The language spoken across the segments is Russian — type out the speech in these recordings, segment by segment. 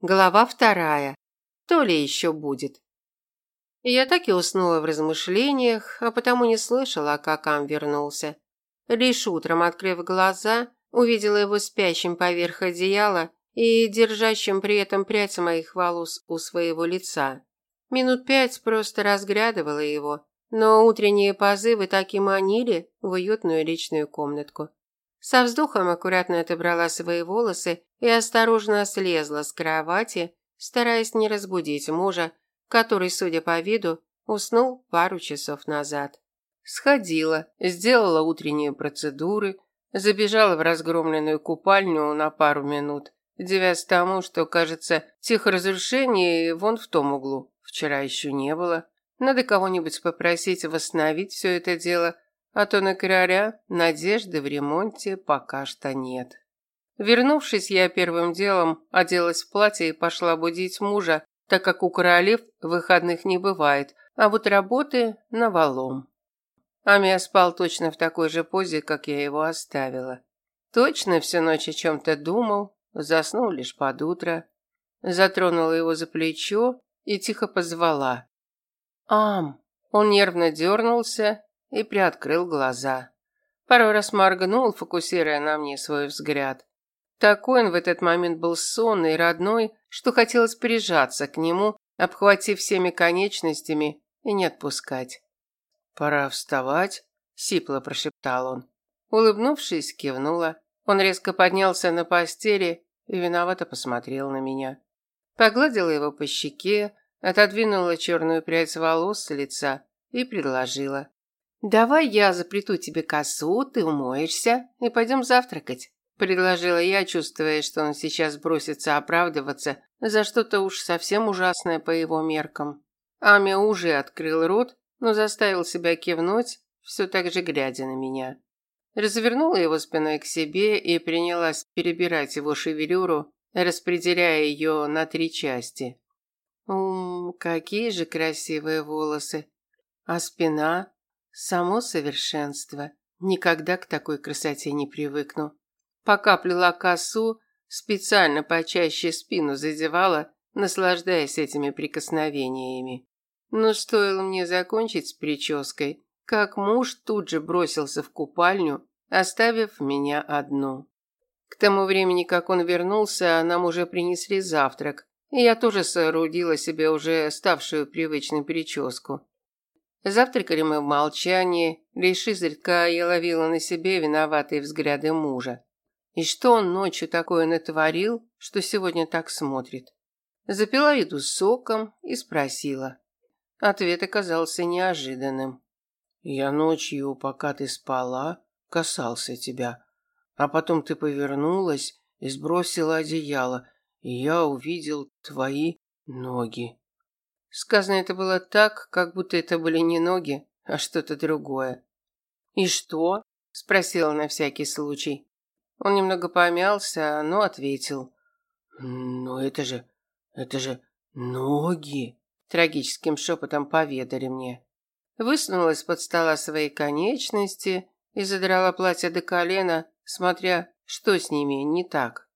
Глава вторая. То ли еще будет. Я так и уснула в размышлениях, а потому не слышала, как Ам вернулся. Лишь утром, открыв глаза, увидела его спящим поверх одеяла и держащим при этом прядь моих волос у своего лица. Минут пять просто разглядывала его, но утренние позывы так и манили в уютную личную комнатку. Со вздохом аккуратно отобрала свои волосы и осторожно слезла с кровати, стараясь не разбудить мужа, который, судя по виду, уснул пару часов назад. Сходила, сделала утренние процедуры, забежала в разгромленную купальню на пару минут, девясь тому, что, кажется, техразрушение вон в том углу. Вчера еще не было. Надо кого-нибудь попросить восстановить все это дело, а то на короля надежды в ремонте пока что нет. Вернувшись, я первым делом оделась в платье и пошла будить мужа, так как у королев выходных не бывает, а вот работы навалом. Амия спал точно в такой же позе, как я его оставила. Точно всю ночь о чем-то думал, заснул лишь под утро. Затронула его за плечо и тихо позвала. «Ам!» Он нервно дернулся и приоткрыл глаза. Пару раз моргнул, фокусируя на мне свой взгляд. Такой он в этот момент был сонный и родной, что хотелось прижаться к нему, обхватив всеми конечностями и не отпускать. «Пора вставать», – сипло прошептал он. Улыбнувшись, кивнула. Он резко поднялся на постели и виновато посмотрел на меня. Погладила его по щеке, отодвинула черную прядь волос с лица и предложила. «Давай я заплету тебе косу, ты умоешься и пойдем завтракать» предложила я, чувствуя, что он сейчас бросится оправдываться за что-то уж совсем ужасное по его меркам. Ами уже открыл рот, но заставил себя кивнуть, все так же глядя на меня. Развернула его спиной к себе и принялась перебирать его шевелюру, распределяя ее на три части. Ум, какие же красивые волосы. А спина само совершенство. Никогда к такой красоте не привыкну. Пока плела косу, специально почаще спину задевала, наслаждаясь этими прикосновениями. Но стоило мне закончить с прической, как муж тут же бросился в купальню, оставив меня одну. К тому времени, как он вернулся, нам уже принесли завтрак, и я тоже соорудила себе уже ставшую привычной прическу. Завтракали мы в молчании, лишь изредка я ловила на себе виноватые взгляды мужа. И что он ночью такое натворил, что сегодня так смотрит? Запила еду соком и спросила. Ответ оказался неожиданным. Я ночью, пока ты спала, касался тебя, а потом ты повернулась и сбросила одеяло, и я увидел твои ноги. Сказано это было так, как будто это были не ноги, а что-то другое. И что? спросила на всякий случай. Он немного помялся, но ответил. «Ну это же... это же ноги!» Трагическим шепотом поведали мне. Высунула из-под стола свои конечности и задрала платье до колена, смотря, что с ними не так.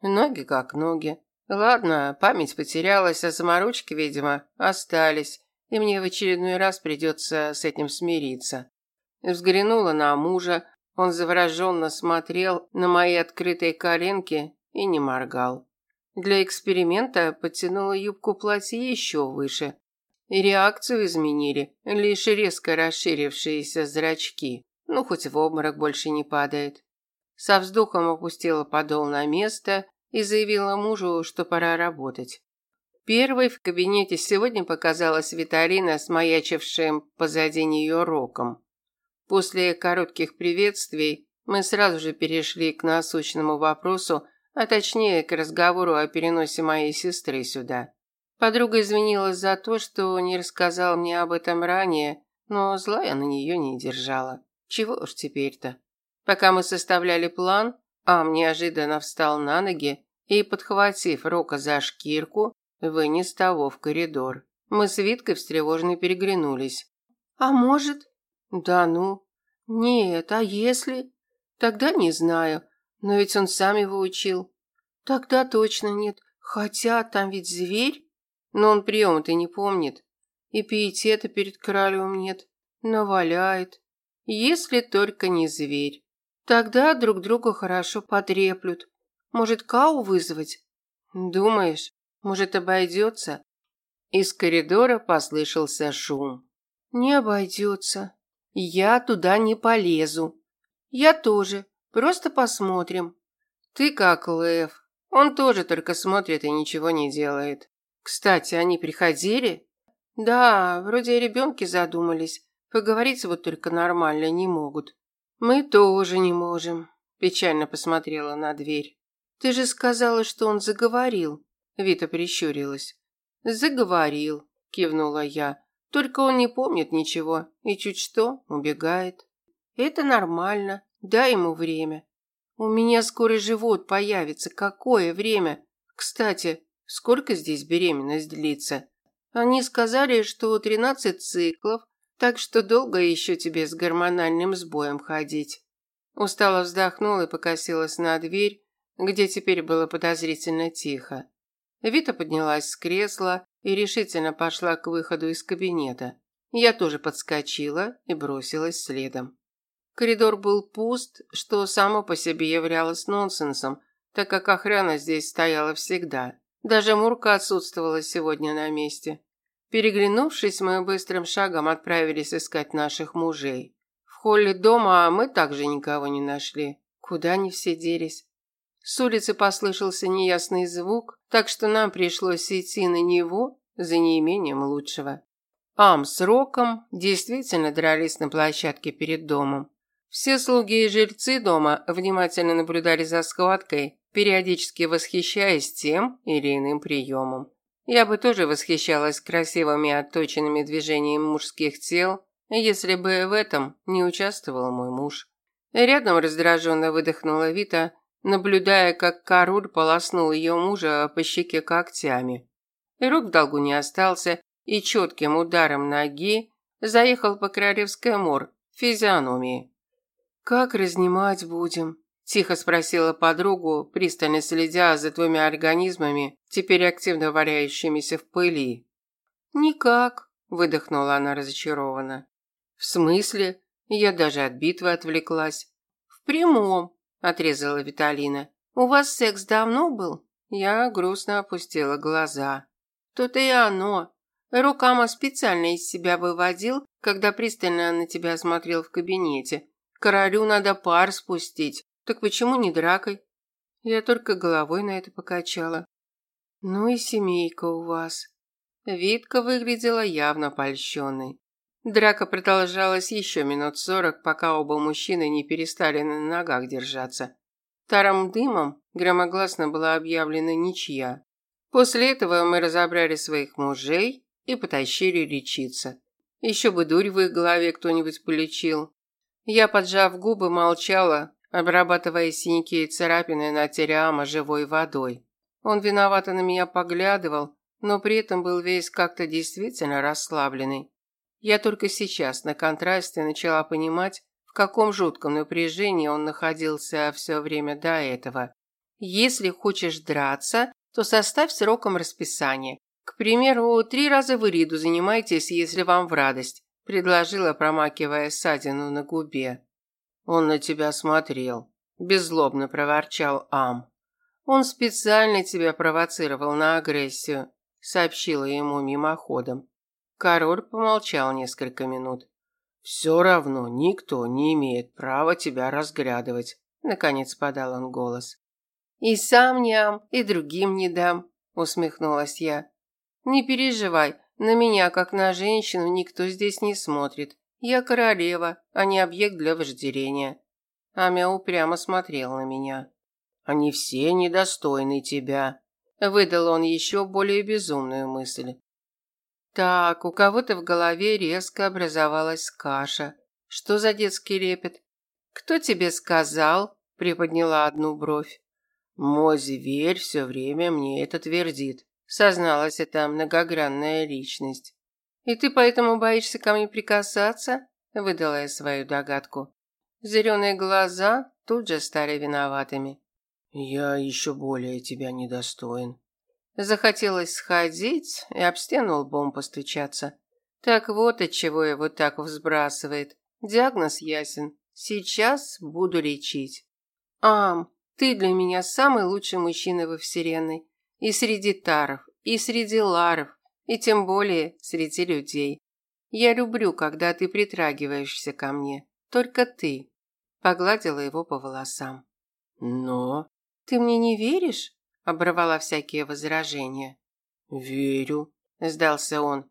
Ноги как ноги. Ладно, память потерялась, а заморочки, видимо, остались, и мне в очередной раз придется с этим смириться. Взглянула на мужа, он завороженно смотрел на мои открытые коленки и не моргал. Для эксперимента подтянула юбку платья еще выше. И реакцию изменили лишь резко расширившиеся зрачки. Ну, хоть в обморок больше не падает. Со вздохом опустила подол на место и заявила мужу, что пора работать. Первой в кабинете сегодня показалась Виталина с маячившим позади нее роком. После коротких приветствий мы сразу же перешли к насущному вопросу, а точнее к разговору о переносе моей сестры сюда. Подруга извинилась за то, что не рассказала мне об этом ранее, но зла я на нее не держала. Чего уж теперь-то. Пока мы составляли план, Ам неожиданно встал на ноги и, подхватив Рока за шкирку, вынес того в коридор. Мы с Виткой встревоженно переглянулись. «А может, да ну. Нет, а если? Тогда не знаю. Но ведь он сам его учил. Тогда точно нет. Хотя там ведь зверь. Но он приема-то не помнит. И пиетета перед королем нет. Наваляет. Если только не зверь. Тогда друг друга хорошо потреплют. Может, Кау вызвать? Думаешь, может, обойдется? Из коридора послышался шум. Не обойдется. Я туда не полезу. Я тоже. Просто посмотрим. Ты как лев. Он тоже только смотрит и ничего не делает. Кстати, они приходили? Да, вроде о ребенке задумались. Поговорить вот только нормально не могут. Мы тоже не можем. Печально посмотрела на дверь. Ты же сказала, что он заговорил. Вита прищурилась. Заговорил, кивнула я. Только он не помнит ничего и чуть что убегает. Это нормально. Дай ему время. У меня скоро живот появится. Какое время? Кстати, сколько здесь беременность длится? Они сказали, что 13 циклов, так что долго еще тебе с гормональным сбоем ходить. Устало вздохнула и покосилась на дверь, где теперь было подозрительно тихо. Вита поднялась с кресла и решительно пошла к выходу из кабинета. Я тоже подскочила и бросилась следом. Коридор был пуст, что само по себе являлось нонсенсом, так как охрана здесь стояла всегда. Даже Мурка отсутствовала сегодня на месте. Переглянувшись, мы быстрым шагом отправились искать наших мужей. В холле дома мы также никого не нашли. Куда они все делись? С улицы послышался неясный звук, так что нам пришлось идти на него за неимением лучшего. Ам с Роком действительно дрались на площадке перед домом. Все слуги и жильцы дома внимательно наблюдали за схваткой, периодически восхищаясь тем или иным приемом. Я бы тоже восхищалась красивыми отточенными движениями мужских тел, если бы в этом не участвовал мой муж. Рядом раздраженно выдохнула Вита, наблюдая, как Карур полоснул ее мужа по щеке когтями. Рук в долгу не остался и четким ударом ноги заехал по королевской мор физиономии. «Как разнимать будем?» – тихо спросила подругу, пристально следя за двумя организмами, теперь активно валяющимися в пыли. «Никак», – выдохнула она разочарованно. «В смысле? Я даже от битвы отвлеклась». «В прямом», – отрезала Виталина. «У вас секс давно был?» Я грустно опустила глаза. «То-то и оно. Рукама специально из себя выводил, когда пристально на тебя смотрел в кабинете, Королю надо пар спустить. Так почему не дракой? Я только головой на это покачала. Ну и семейка у вас. Витка выглядела явно польщенной. Драка продолжалась еще минут сорок, пока оба мужчины не перестали на ногах держаться. Таром дымом громогласно была объявлена ничья. После этого мы разобрали своих мужей и потащили лечиться. Еще бы дурь в их голове кто-нибудь полечил. Я, поджав губы, молчала, обрабатывая синяки и царапины на Териама живой водой. Он виновато на меня поглядывал, но при этом был весь как-то действительно расслабленный. Я только сейчас на контрасте начала понимать, в каком жутком напряжении он находился все время до этого. Если хочешь драться, то составь сроком расписание. К примеру, три раза в Ириду занимайтесь, если вам в радость предложила, промакивая ссадину на губе. Он на тебя смотрел, беззлобно проворчал Ам. Он специально тебя провоцировал на агрессию, сообщила ему мимоходом. Король помолчал несколько минут. «Все равно никто не имеет права тебя разглядывать», наконец подал он голос. И сам не ам, и другим не дам, усмехнулась я. Не переживай, на меня, как на женщину, никто здесь не смотрит. Я королева, а не объект для вожделения. Амя упрямо смотрел на меня. Они все недостойны тебя. Выдал он еще более безумную мысль. Так, у кого-то в голове резко образовалась каша. Что за детский лепет? Кто тебе сказал? Приподняла одну бровь. Мой зверь все время мне это твердит созналась эта многогранная личность. И ты поэтому боишься ко мне прикасаться? выдала я свою догадку. Зеленые глаза тут же стали виноватыми. Я еще более тебя недостоин. Захотелось сходить и об стену лбом постучаться. Так вот от чего его так взбрасывает. Диагноз ясен. Сейчас буду лечить. Ам, ты для меня самый лучший мужчина во вселенной. И среди таров, и среди ларов, и тем более среди людей. Я люблю, когда ты притрагиваешься ко мне. Только ты. Погладила его по волосам. Но ты мне не веришь? оборвала всякие возражения. Верю, сдался он.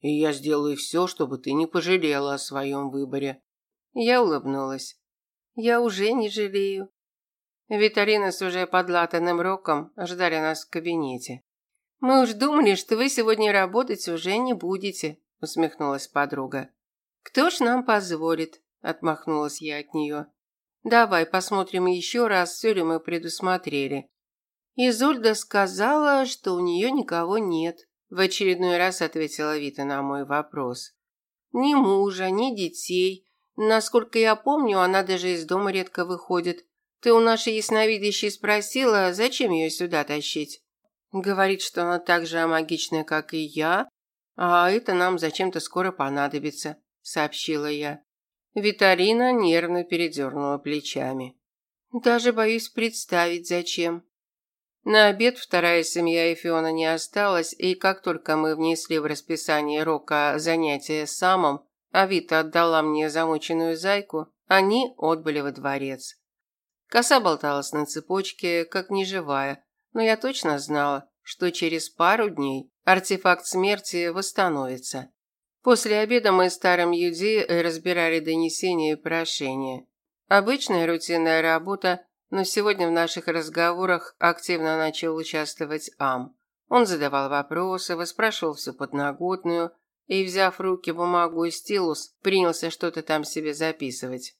И я сделаю все, чтобы ты не пожалела о своем выборе. Я улыбнулась. Я уже не жалею. Виталина с уже подлатанным роком ждали нас в кабинете. Мы уж думали, что вы сегодня работать уже не будете, усмехнулась подруга. Кто ж нам позволит? отмахнулась я от нее. Давай посмотрим еще раз, все ли мы предусмотрели. Изольда сказала, что у нее никого нет. В очередной раз ответила Вита на мой вопрос. Ни мужа, ни детей. Насколько я помню, она даже из дома редко выходит. Ты у нашей ясновидящей спросила, зачем ее сюда тащить? Говорит, что она так же магичная, как и я, а это нам зачем-то скоро понадобится, сообщила я. Виталина нервно передернула плечами. Даже боюсь представить, зачем. На обед вторая семья Эфиона не осталась, и как только мы внесли в расписание Рока занятия самом, а Вита отдала мне замученную зайку, они отбыли во дворец. Коса болталась на цепочке, как неживая, но я точно знала, что через пару дней артефакт смерти восстановится. После обеда мы с старым Юди разбирали донесения и прошения. Обычная рутинная работа, но сегодня в наших разговорах активно начал участвовать Ам. Он задавал вопросы, выспрашивал всю подноготную и, взяв в руки бумагу и стилус, принялся что-то там себе записывать.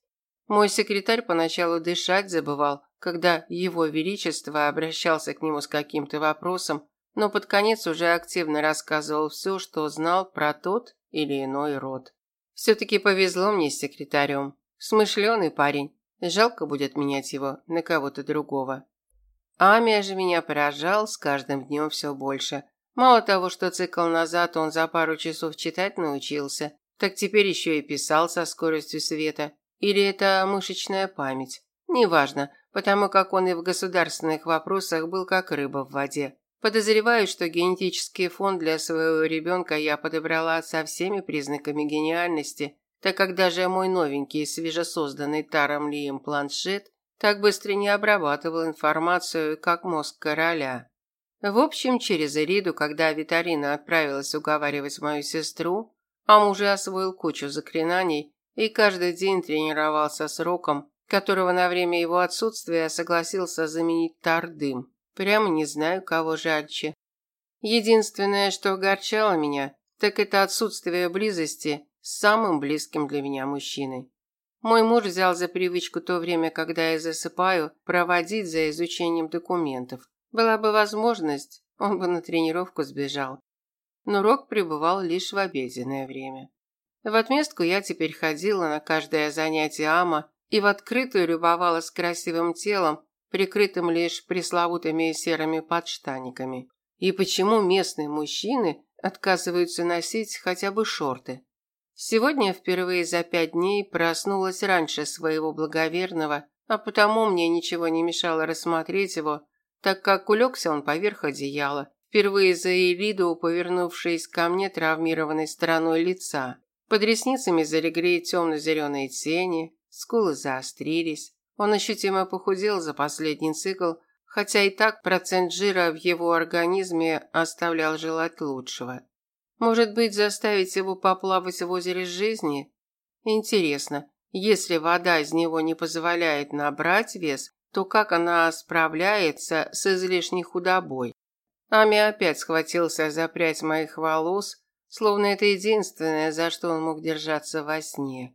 Мой секретарь поначалу дышать забывал, когда его величество обращался к нему с каким-то вопросом, но под конец уже активно рассказывал все, что знал про тот или иной род. Все-таки повезло мне с секретарем. Смышленый парень, Жалко будет менять его на кого-то другого. Амия же меня поражал с каждым днем все больше. Мало того, что цикл назад он за пару часов читать научился, так теперь еще и писал со скоростью света. Или это мышечная память. Неважно, потому как он и в государственных вопросах был как рыба в воде. Подозреваю, что генетический фон для своего ребенка я подобрала со всеми признаками гениальности, так как даже мой новенький свежесозданный Таром Лием планшет так быстро не обрабатывал информацию, как мозг короля. В общем, через Эриду, когда Виталина отправилась уговаривать мою сестру, Ам уже освоил кучу заклинаний и каждый день тренировался с Роком, которого на время его отсутствия согласился заменить Тардым. Прямо не знаю, кого жальче. Единственное, что огорчало меня, так это отсутствие близости с самым близким для меня мужчиной. Мой муж взял за привычку то время, когда я засыпаю, проводить за изучением документов. Была бы возможность, он бы на тренировку сбежал. Но Рок пребывал лишь в обеденное время. В отместку я теперь ходила на каждое занятие ама и в открытую любовалась красивым телом, прикрытым лишь пресловутыми серыми подштаниками. И почему местные мужчины отказываются носить хотя бы шорты? Сегодня впервые за пять дней проснулась раньше своего благоверного, а потому мне ничего не мешало рассмотреть его, так как улегся он поверх одеяла, впервые за Элиду, повернувшись ко мне травмированной стороной лица. Под ресницами залегли темно-зеленые тени, скулы заострились. Он ощутимо похудел за последний цикл, хотя и так процент жира в его организме оставлял желать лучшего. Может быть, заставить его поплавать в озере жизни? Интересно, если вода из него не позволяет набрать вес, то как она справляется с излишней худобой? Ами опять схватился за прядь моих волос, словно это единственное, за что он мог держаться во сне.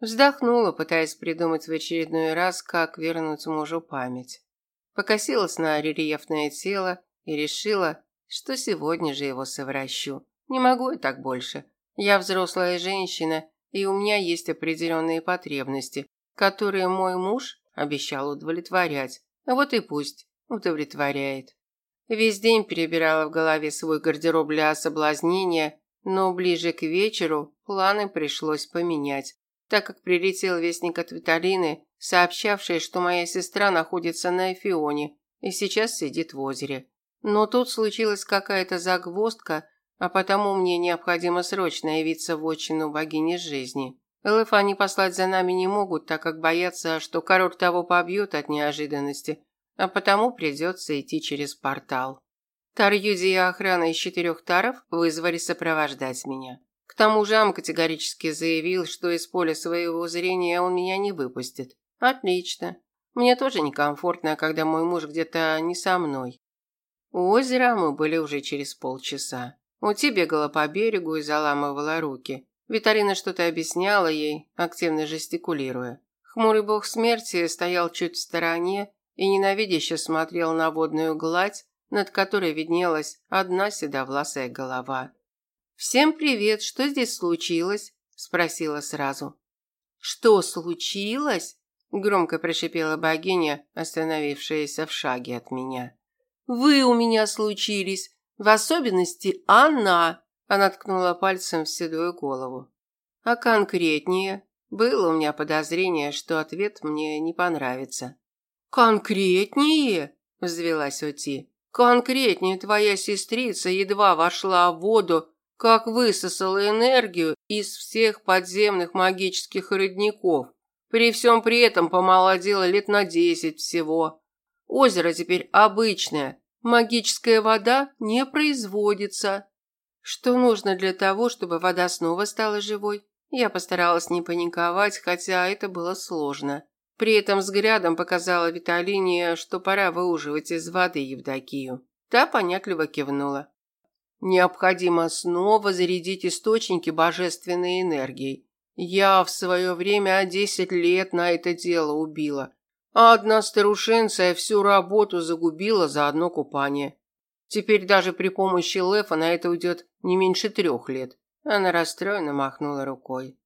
Вздохнула, пытаясь придумать в очередной раз, как вернуть мужу память. Покосилась на рельефное тело и решила, что сегодня же его совращу. Не могу я так больше. Я взрослая женщина, и у меня есть определенные потребности, которые мой муж обещал удовлетворять. Вот и пусть удовлетворяет. Весь день перебирала в голове свой гардероб для соблазнения, но ближе к вечеру планы пришлось поменять, так как прилетел вестник от Виталины, сообщавший, что моя сестра находится на Эфионе и сейчас сидит в озере. Но тут случилась какая-то загвоздка, а потому мне необходимо срочно явиться в отчину богини жизни. ЛФ они послать за нами не могут, так как боятся, что король того побьет от неожиданности, а потому придется идти через портал. Тарьюди и охрана из четырех таров вызвали сопровождать меня. К тому же Ам категорически заявил, что из поля своего зрения он меня не выпустит. Отлично. Мне тоже некомфортно, когда мой муж где-то не со мной. У озера мы были уже через полчаса. Ути бегала по берегу и заламывала руки. Виталина что-то объясняла ей, активно жестикулируя. Хмурый бог смерти стоял чуть в стороне и ненавидяще смотрел на водную гладь, над которой виднелась одна седовласая голова. «Всем привет! Что здесь случилось?» – спросила сразу. «Что случилось?» – громко прошипела богиня, остановившаяся в шаге от меня. «Вы у меня случились, в особенности она!» Она ткнула пальцем в седую голову. «А конкретнее?» Было у меня подозрение, что ответ мне не понравится. «Конкретнее?» – взвелась Оти. «Конкретнее твоя сестрица едва вошла в воду, как высосала энергию из всех подземных магических родников. При всем при этом помолодела лет на десять всего. Озеро теперь обычное, магическая вода не производится. Что нужно для того, чтобы вода снова стала живой? Я постаралась не паниковать, хотя это было сложно. При этом взглядом показала Виталине, что пора выуживать из воды Евдокию. Та понятливо кивнула. Необходимо снова зарядить источники божественной энергией. Я в свое время десять лет на это дело убила. А одна старушенция всю работу загубила за одно купание. Теперь даже при помощи Лефа на это уйдет не меньше трех лет. Она расстроенно махнула рукой.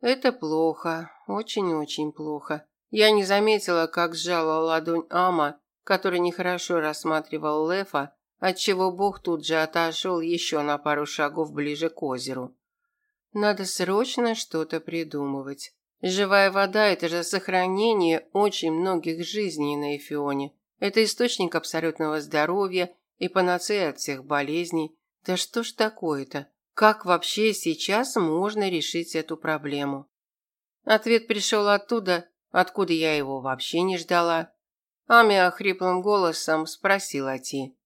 Это плохо, очень-очень плохо. Я не заметила, как сжала ладонь Ама, который нехорошо рассматривал Лефа, отчего Бог тут же отошел еще на пару шагов ближе к озеру. Надо срочно что-то придумывать. Живая вода – это же сохранение очень многих жизней на Эфионе. Это источник абсолютного здоровья и панацея от всех болезней. Да что ж такое-то? Как вообще сейчас можно решить эту проблему? Ответ пришел оттуда, откуда я его вообще не ждала. Амия хриплым голосом спросила Ти.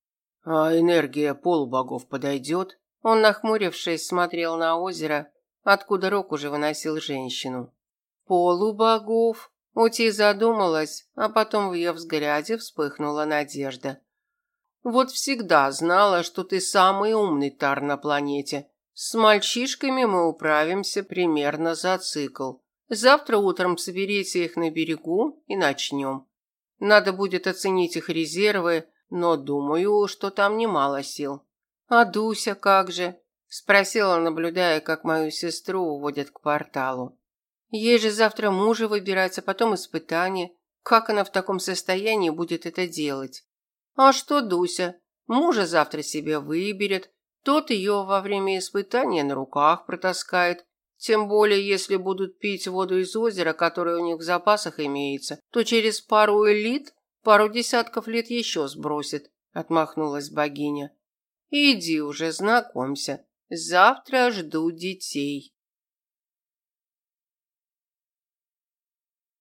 «А энергия полубогов подойдет?» Он, нахмурившись, смотрел на озеро, откуда Рок уже выносил женщину. «Полубогов?» Ути задумалась, а потом в ее взгляде вспыхнула надежда. «Вот всегда знала, что ты самый умный тар на планете. С мальчишками мы управимся примерно за цикл. Завтра утром соберите их на берегу и начнем. Надо будет оценить их резервы, но думаю, что там немало сил. А Дуся как же? спросила, наблюдая, как мою сестру уводят к порталу. Ей же завтра мужа выбирать, а потом испытание. Как она в таком состоянии будет это делать? А что Дуся? Мужа завтра себе выберет, тот ее во время испытания на руках протаскает, тем более, если будут пить воду из озера, которое у них в запасах имеется, то через пару элит пару десятков лет еще сбросит, отмахнулась богиня. Иди уже, знакомься. Завтра жду детей.